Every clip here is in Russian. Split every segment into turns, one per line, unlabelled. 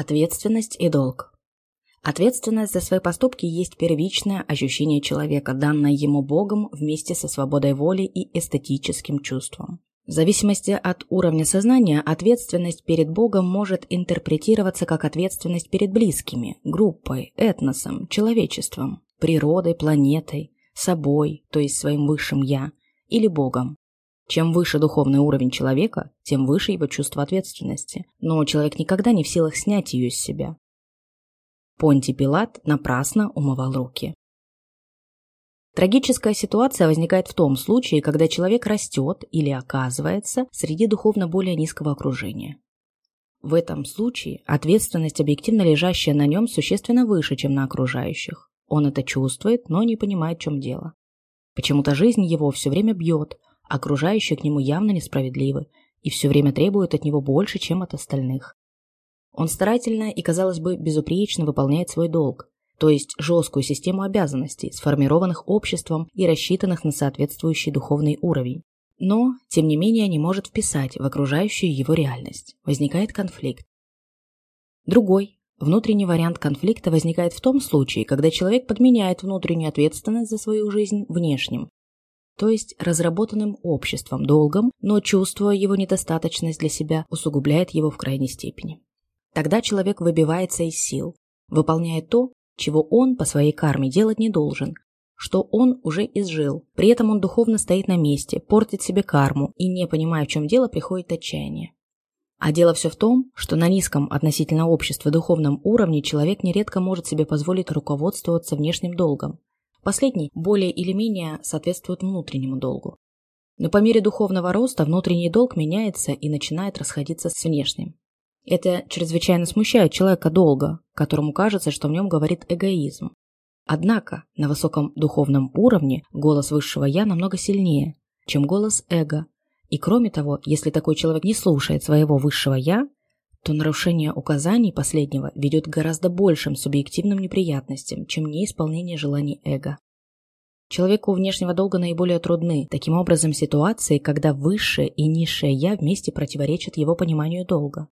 Ответственность и долг. Ответственность за свои поступки есть первичное ощущение человека, данное ему Богом вместе со свободой воли и эстетическим чувством. В зависимости от уровня сознания, ответственность перед Богом может интерпретироваться как ответственность перед близкими, группой, этносом, человечеством, природой, планетой, собой, то есть своим высшим «я», или Богом. Чем выше духовный уровень человека, тем выше его чувство ответственности, но человек никогда не в силах снять ее с себя. Понтий Пилат напрасно умывал руки. Трагическая ситуация возникает в том случае, когда человек растет или оказывается среди духовно более низкого окружения. В этом случае ответственность, объективно лежащая на нем, существенно выше, чем на окружающих. Он это чувствует, но не понимает, в чем дело. Почему-то жизнь его все время бьет, окружающие к нему явно несправедливы и все время требуют от него больше, чем от остальных. Он старательно и, казалось бы, безупречно выполняет свой долг, то есть жесткую систему обязанностей, сформированных обществом и рассчитанных на соответствующий духовный уровень. Но, тем не менее, не может вписать в окружающую его реальность. Возникает конфликт. Другой, внутренний вариант конфликта возникает в том случае, когда человек подменяет внутреннюю ответственность за свою жизнь внешним, то есть разработанным обществом, долгом, но чувствуя его недостаточность для себя, усугубляет его в крайней степени. Тогда человек выбивается из сил, выполняя то, чего он по своей карме делать не должен, что он уже изжил. При этом он духовно стоит на месте, портит себе карму и, не понимая, в чем дело, приходит отчаяние. А дело все в том, что на низком относительно общества духовном уровне человек нередко может себе позволить руководствоваться внешним долгом, Последний более или менее соответствует внутреннему долгу. Но по мере духовного роста внутренний долг меняется и начинает расходиться с внешним. Это чрезвычайно смущает человека долго, которому кажется, что в нем говорит эгоизм. Однако на высоком духовном уровне голос высшего «я» намного сильнее, чем голос эго. И кроме того, если такой человек не слушает своего высшего «я», то нарушение указаний последнего ведет к гораздо большим субъективным неприятностям, чем неисполнение желаний эго. Человеку внешнего долга наиболее трудны, таким образом, ситуации, когда высшее и низшее «я» вместе противоречат его пониманию долга.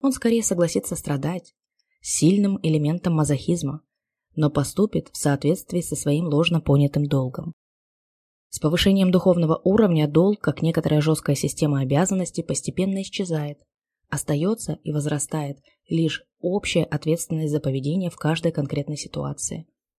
Он скорее согласится страдать, сильным элементом мазохизма, но поступит в соответствии со своим ложно понятым долгом. С повышением духовного уровня долг, как некоторая жесткая система обязанностей, постепенно исчезает, Остается и возрастает лишь общая ответственность за поведение в каждой конкретной ситуации.